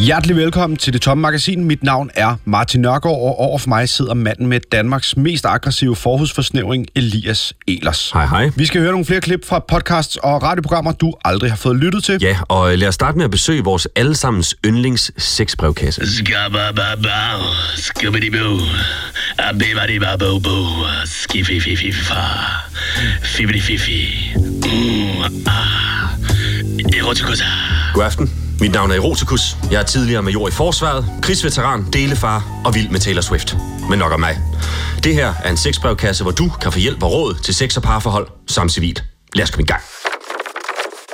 Hjertelig velkommen til Det Tomme Magasin. Mit navn er Martin Nørgaard, og over for mig sidder manden med Danmarks mest aggressive forhudsforsnævring, Elias Elers. Hej, hej. Vi skal høre nogle flere klip fra podcasts og radioprogrammer, du aldrig har fået lyttet til. Ja, og lad os starte med at besøge vores allesammens yndlings sexbrevkasse. Mm, ah. God aften. Mit navn er Erotikus. Jeg er tidligere major i forsvaret, krigsveteran, delefar og vild med Taylor Swift. Men nok om mig. Det her er en sexbrevkasse, hvor du kan få hjælp og råd til sex- og parforhold samt civilt. Lad os komme i gang.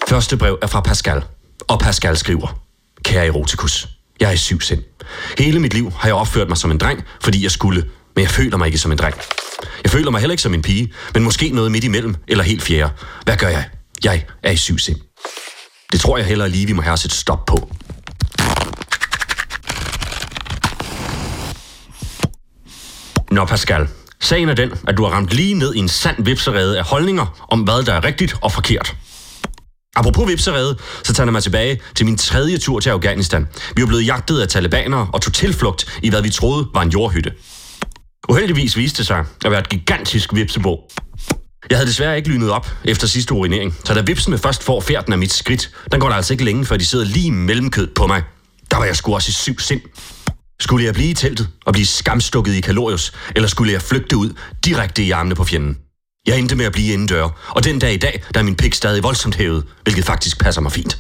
Første brev er fra Pascal. Og Pascal skriver, Kære Erotikus, jeg er i syv sind. Hele mit liv har jeg opført mig som en dreng, fordi jeg skulle, men jeg føler mig ikke som en dreng. Jeg føler mig heller ikke som en pige, men måske noget midt imellem eller helt fjerde. Hvad gør jeg? Jeg er i syv sind. Det tror jeg heller lige, vi må have os et stop på. Nå, Pascal. Sagen er den, at du har ramt lige ned i en sand vipserede af holdninger om, hvad der er rigtigt og forkert. Apropos vipserede, så tager jeg mig tilbage til min tredje tur til Afghanistan. Vi er blevet jagtet af talibanere og tog tilflugt i, hvad vi troede var en jordhytte. Uheldigvis viste det sig at være et gigantisk vipsebo. Jeg havde desværre ikke lynet op efter sidste urinering, så da vipsene først får færden af mit skridt, den går der altså ikke længe, før de sidder lige mellemkød på mig. Der var jeg sgu også i syv sind. Skulle jeg blive i teltet og blive skamstukket i kalorius, eller skulle jeg flygte ud direkte i armene på fjenden? Jeg endte med at blive indendør, og den dag i dag, der er min pik stadig voldsomt hævet, hvilket faktisk passer mig fint.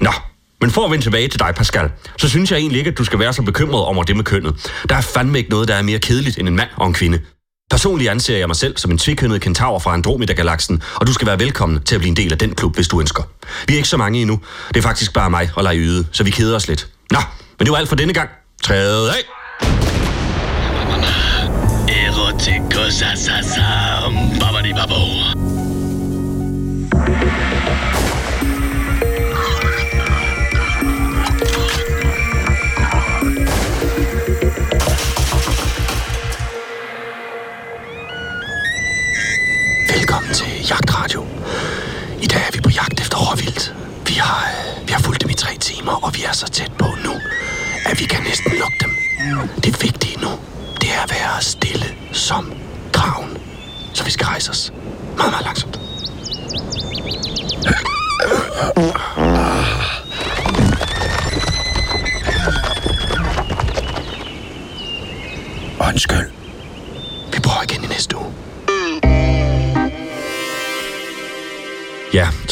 Nå, men for at vende tilbage til dig, Pascal, så synes jeg egentlig ikke, at du skal være så bekymret over det med kønnet. Der er fandme ikke noget, der er mere kedeligt end en mand og en kvinde. Personligt anser jeg mig selv som en tvikønnet kentaur fra Andromeda-galaksen, og du skal være velkommen til at blive en del af den klub, hvis du ønsker. Vi er ikke så mange endnu. Det er faktisk bare mig og yde, så vi keder os lidt. Nå, men det var alt for denne gang. Træde af! Eroticosa, Jagtradio. I dag er vi på jagt efter råvildt. Vi har, øh, vi har fulgt dem i tre timer, og vi er så tæt på nu, at vi kan næsten lukke dem. Det vigtige nu, det er at være stille som dragen. Så vi skal rejse os meget, meget langsomt.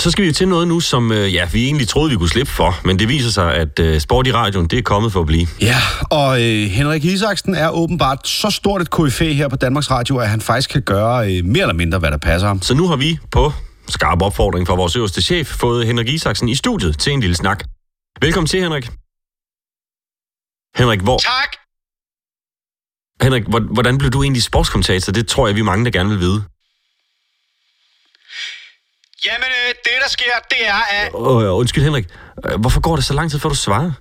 Så skal vi til noget nu, som øh, ja, vi egentlig troede, vi kunne slippe for. Men det viser sig, at øh, sport i radioen, det er kommet for at blive. Ja, og øh, Henrik Isaksen er åbenbart så stort et KFA her på Danmarks Radio, at han faktisk kan gøre øh, mere eller mindre, hvad der passer ham. Så nu har vi på skarp opfordring fra vores øverste chef fået Henrik Isaksen i studiet til en lille snak. Velkommen til, Henrik. Henrik, hvor... Tak. Henrik, hvor- hvordan blev du egentlig sportskommentator? Det tror jeg, vi er mange, der gerne vil vide. Jamen, øh, det der sker, det er, at... Åh, øh, undskyld, Henrik. Øh, Hvorfor går det så lang tid, før du svarer?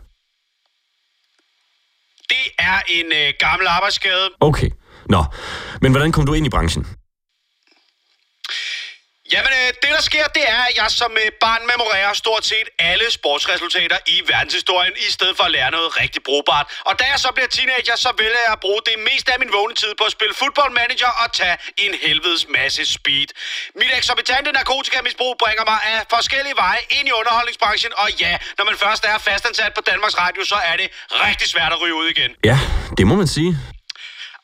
Det er en øh, gammel arbejdsskade. Okay. Nå, men hvordan kom du ind i branchen? Jamen, øh, det der sker, det er, at jeg som øh, barn memorerer stort set alle sportsresultater i verdenshistorien, i stedet for at lære noget rigtig brugbart. Og da jeg så bliver teenager, så vælger jeg at bruge det meste af min vågne tid på at spille football manager og tage en helvedes masse speed. Mit eksorbitante narkotikamisbrug bringer mig af forskellige veje ind i underholdningsbranchen, og ja, når man først er fastansat på Danmarks Radio, så er det rigtig svært at ryge ud igen. Ja, det må man sige.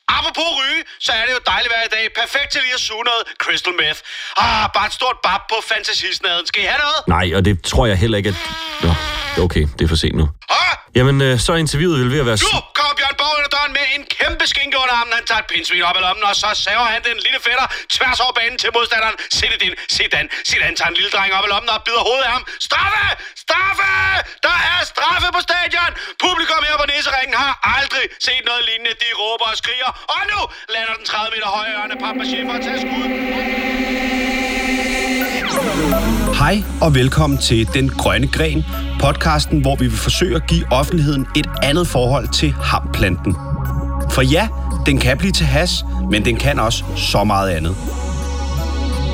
Apropos ryge, så er det jo dejligt hver dag. Perfekt til lige at suge noget crystal meth. Ah, bare et stort bab på fantasisnaden. Skal I have noget? Nej, og det tror jeg heller ikke, at... Nå, okay, det er for sent nu. Ah, Jamen, øh, så er interviewet vel ved at være... nu kommer Bjørn Borg ind ad døren med en kæmpe skinke under armen. Han tager et pindsvin op i lommen, og så saver han den lille fætter tværs over banen til modstanderen. Se det din. Zidane. Zidane tager en lille dreng op i lommen og bider hovedet af ham. Straffe! Straffe! Der er straffe på stadion! Publikum her på Niseringen har aldrig set noget lignende. De råber og skriger. Og nu lander den 30 meter høje Ørne Pampaché for at tage skud. Hej og velkommen til Den Grønne Gren, podcasten, hvor vi vil forsøge at give offentligheden et andet forhold til hamplanten. For ja, den kan blive til has, men den kan også så meget andet.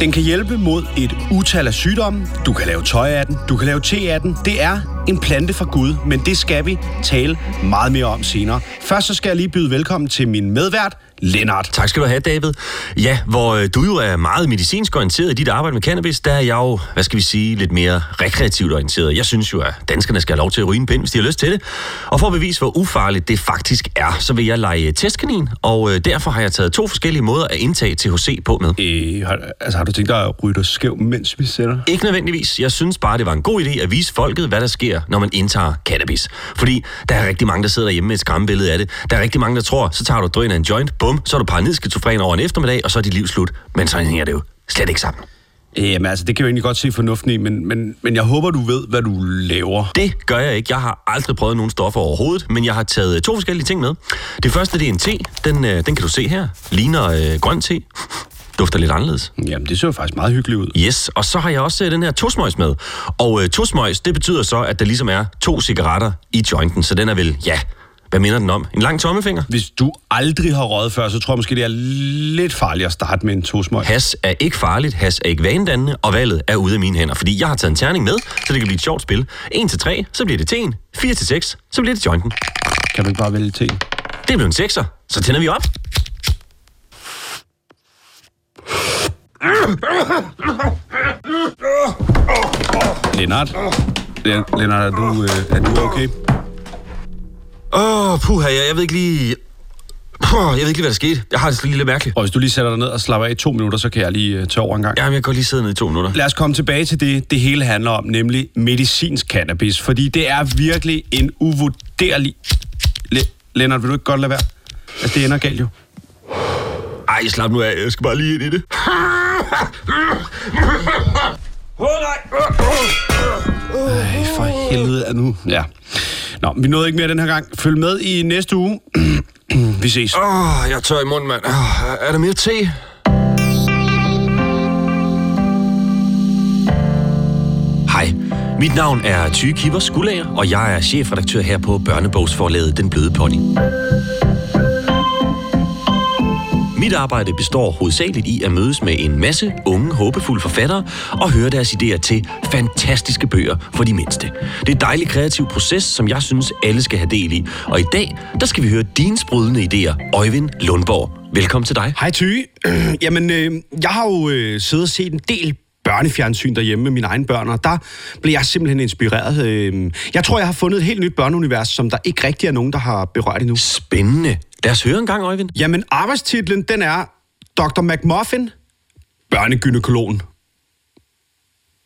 Den kan hjælpe mod et utal af sygdomme. Du kan lave tøj af den, du kan lave te af den. Det er en plante fra Gud, men det skal vi tale meget mere om senere. Først så skal jeg lige byde velkommen til min medvært, Lennart. Tak skal du have, David. Ja, hvor øh, du jo er meget medicinsk orienteret i dit arbejde med cannabis, der er jeg jo, hvad skal vi sige, lidt mere rekreativt orienteret. Jeg synes jo, at danskerne skal have lov til at ryge en pind, hvis de har lyst til det. Og for at bevise, hvor ufarligt det faktisk er, så vil jeg lege testkanin, og øh, derfor har jeg taget to forskellige måder at indtage THC på med. Øh, har, altså, har du tænkt dig at ryge dig skæv, mens vi sætter? Ikke nødvendigvis. Jeg synes bare, det var en god idé at vise folket, hvad der sker, når man indtager cannabis. Fordi der er rigtig mange, der sidder derhjemme med et skræmmebillede af det. Der er rigtig mange, der tror, så tager du drøn af en joint, bum, så er du paranoid skizofren over en eftermiddag, og så er dit liv slut. Men så hænger det jo slet ikke sammen. Jamen altså, det kan jeg egentlig godt se fornuften i, men, men, men jeg håber, du ved, hvad du laver. Det gør jeg ikke. Jeg har aldrig prøvet nogen stoffer overhovedet, men jeg har taget to forskellige ting med. Det første, det er en te. Den, øh, den kan du se her. Ligner øh, grøn te. Dufter lidt anderledes. Jamen, det ser faktisk meget hyggeligt ud. Yes, og så har jeg også øh, den her tosmøjs med. Og øh, tosmøjs, det betyder så, at der ligesom er to cigaretter i jointen, så den er vel, ja, hvad minder den om? En lang tommelfinger? Hvis du aldrig har røget før, så tror jeg måske, det er lidt farligt at starte med en tosmøg. Has er ikke farligt, has er ikke vanedannende, og valget er ude af mine hænder, fordi jeg har taget en terning med, så det kan blive et sjovt spil. 1 til 3, så bliver det teen. 4 til 6, så bliver det jointen. Kan du ikke bare vælge te? Det blev en 6'er, så tænder vi op. Lennart? Len- Lennart, er du, øh, er du okay? Åh, oh, puha, jeg, jeg ved ikke lige... Puh, jeg ved ikke lige, hvad der skete. Jeg har det lige lidt mærkeligt. Og hvis du lige sætter dig ned og slapper af i to minutter, så kan jeg lige øh, tage over en gang. Jamen, jeg kan godt lige sidde ned i to minutter. Lad os komme tilbage til det, det hele handler om, nemlig medicinsk cannabis. Fordi det er virkelig en uvurderlig... Le- Lennart, vil du ikke godt lade være? Altså, det ender galt jo. Ej, slap nu af. Jeg skal bare lige ind i det. Ej, for helvede er nu. Ja. Nå, vi nåede ikke mere den her gang. Følg med i næste uge. vi ses. Åh, oh, jeg tør i munden, mand. Oh, er der mere te? Hej, mit navn er Tyge Kibers Gulager, og jeg er chefredaktør her på børnebogsforlaget Den Bløde Pony. Mit arbejde består hovedsageligt i at mødes med en masse unge, håbefulde forfattere og høre deres idéer til fantastiske bøger for de mindste. Det er en dejlig kreativ proces, som jeg synes, alle skal have del i. Og i dag, der skal vi høre dine sprudlende idéer. Øjvind Lundborg, velkommen til dig. Hej Ty. Jamen, øh, jeg har jo øh, siddet og set en del børnefjernsyn derhjemme med mine egne børn, og der blev jeg simpelthen inspireret. Øh, jeg tror, jeg har fundet et helt nyt børneunivers, som der ikke rigtig er nogen, der har berørt endnu. Spændende. Lad os høre en gang, Øjvind. Jamen, arbejdstitlen, den er Dr. McMuffin, børnegynekologen.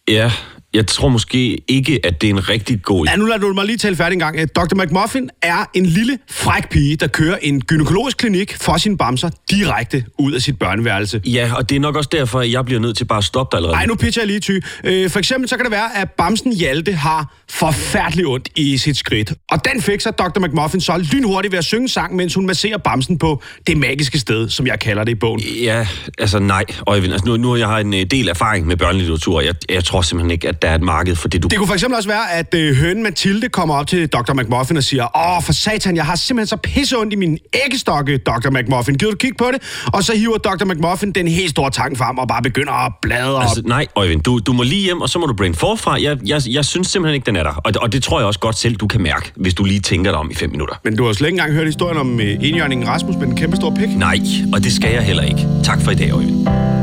Ja, jeg tror måske ikke, at det er en rigtig god Ja, nu lader du mig lige tale færdig en gang. Øh, Dr. McMuffin er en lille, fræk pige, der kører en gynækologisk klinik for sine bamser direkte ud af sit børneværelse. Ja, og det er nok også derfor, at jeg bliver nødt til bare at stoppe dig allerede. Ej, nu pitcher jeg lige ty. Øh, for eksempel så kan det være, at bamsen Hjalte har forfærdeligt ondt i sit skridt. Og den fikser Dr. McMuffin så lynhurtigt ved at synge sang, mens hun masserer bamsen på det magiske sted, som jeg kalder det i bogen. Ja, altså nej, Øjvind. Altså, nu, nu har jeg en øh, del erfaring med børnelitteratur. Jeg, jeg tror simpelthen ikke, at der er et marked for det, du... Det kunne for eksempel også være, at øh, hønen Mathilde kommer op til Dr. McMuffin og siger, åh, for satan, jeg har simpelthen så pisse ondt i min æggestokke, Dr. McMuffin. Gider du kigge på det? Og så hiver Dr. McMuffin den helt store tang frem og bare begynder at bladre Altså, nej, Øjvind, du, du må lige hjem, og så må du brain forfra. Jeg, jeg, jeg synes simpelthen ikke, den er der. Og, og det tror jeg også godt selv, du kan mærke, hvis du lige tænker dig om i fem minutter. Men du har slet ikke engang hørt historien om øh, enhjørningen Rasmus med den kæmpe store pik? Nej, og det skal jeg heller ikke. Tak for i dag, Øjvind.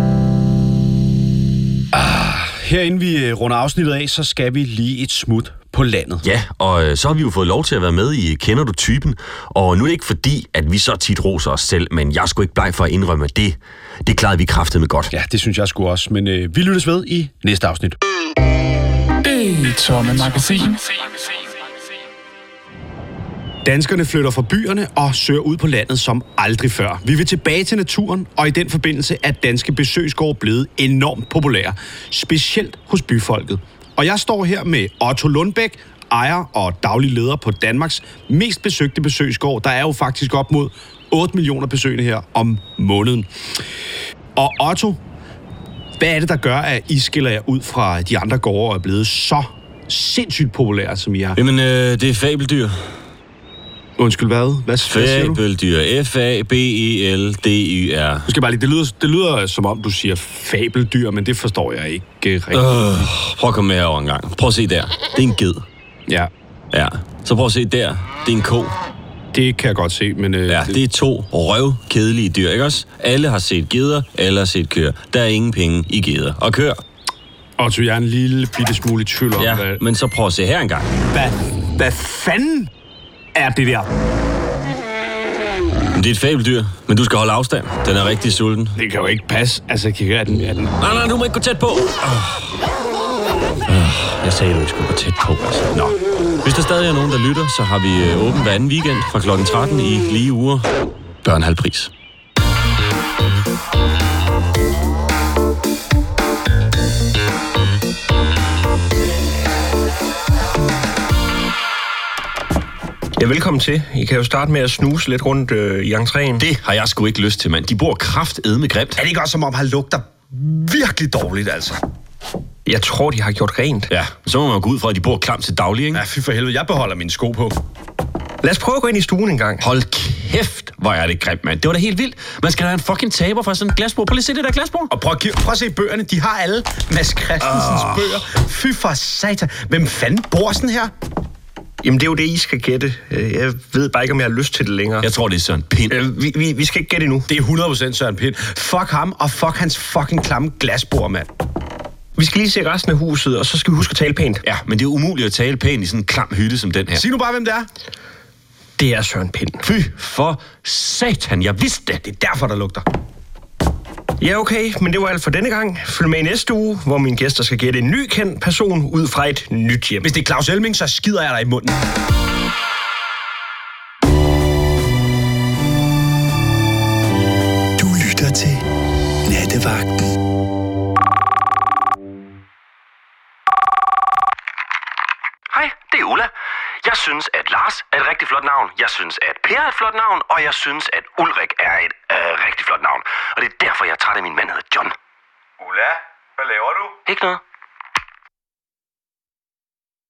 Her inden vi øh, runder afsnittet af, så skal vi lige et smut på landet. Ja, og øh, så har vi jo fået lov til at være med i Kender du typen? Og nu er det ikke fordi, at vi så tit roser os selv, men jeg skulle ikke bleg for at indrømme, det, det klarede vi kraftet med godt. Ja, det synes jeg sgu også. Men øh, vi lyttes ved i næste afsnit. Det tomme magasin. Danskerne flytter fra byerne og søger ud på landet som aldrig før. Vi vil tilbage til naturen, og i den forbindelse er danske besøgsgårde blevet enormt populære. Specielt hos byfolket. Og jeg står her med Otto Lundbæk, ejer og daglig leder på Danmarks mest besøgte besøgsgård. Der er jo faktisk op mod 8 millioner besøgende her om måneden. Og Otto, hvad er det, der gør, at I skiller jer ud fra de andre gårde og er blevet så sindssygt populære, som I er? Jamen, øh, det er fabeldyr. Undskyld, hvad? Hvad, hvad siger du? Fabeldyr. F-A-B-E-L-D-Y-R. Nu skal bare lige, det lyder, det lyder som om, du siger fabeldyr, men det forstår jeg ikke rigtigt. Øh, prøv at komme med herover en gang. Prøv at se der. Det er en ged. Ja, Ja. Så prøv at se der. Det er en ko. det kan jeg godt se, men... Øh, Ja, det er to røv kedelige dyr, ikke også? Alle har set geder, alle har set køer. Der er ingen penge i geder. Og kør. Og så jeg er en lille bitte smule i tvivl om, Ja, hvad, men så prøv at se her engang. hvad, hvad fanden er det der? Det er et fabeldyr, men du skal holde afstand. Den er rigtig sulten. Det kan jo ikke passe. Altså, kigger er den, er den... Nej, nej, du må ikke gå tæt på. Oh. Jeg sagde, du ikke skulle gå tæt på. Altså. Nå. Hvis der stadig er nogen, der lytter, så har vi øh, åben hver anden weekend fra kl. 13 i lige uger. Børn halv pris. Ja, velkommen til. I kan jo starte med at snuse lidt rundt øh, i entréen. Det har jeg sgu ikke lyst til, mand. De bor kraftedme grimt. Er det ikke også som om, han lugter virkelig dårligt, altså? Jeg tror, de har gjort rent. Ja, så må man gå ud fra, at de bor klamt til daglig, ikke? Ja, fy for helvede, jeg beholder mine sko på. Lad os prøve at gå ind i stuen en gang. Hold kæft, hvor er det grimt, mand. Det var da helt vildt. Man skal da have en fucking taber fra sådan et glasbord. Prøv lige at se det der glasbord. Og prøv at, give- prøv at se bøgerne. De har alle Mads Christensens oh. bøger. Fy for satan. Hvem fanden bor sådan her? Jamen, det er jo det, I skal gætte. Øh, Jeg ved bare ikke, om jeg har lyst til det længere. Jeg tror, det er Søren Pind. Øh, vi, vi, vi skal ikke gætte endnu. Det er 100% Søren Pind. Fuck ham, og fuck hans fucking klamme glasbord, mand. Vi skal lige se resten af huset, og så skal vi huske at tale pænt. Ja, men det er umuligt at tale pænt i sådan en klam hytte som den her. Sig nu bare, hvem det er. Det er Søren Pind. Fy for satan, jeg vidste det. Det er derfor, der lugter. Ja, okay, men det var alt for denne gang. Følg med i næste uge, hvor mine gæster skal gætte en ny kendt person ud fra et nyt hjem. Hvis det er Claus Elming, så skider jeg dig i munden. Du lytter til Nattevagten. Rigtig flot navn. Jeg synes, at Per er et flot navn. Og jeg synes, at Ulrik er et øh, rigtig flot navn. Og det er derfor, jeg er træt af, min mand hedder John. Ulla, hvad laver du? Ikke noget.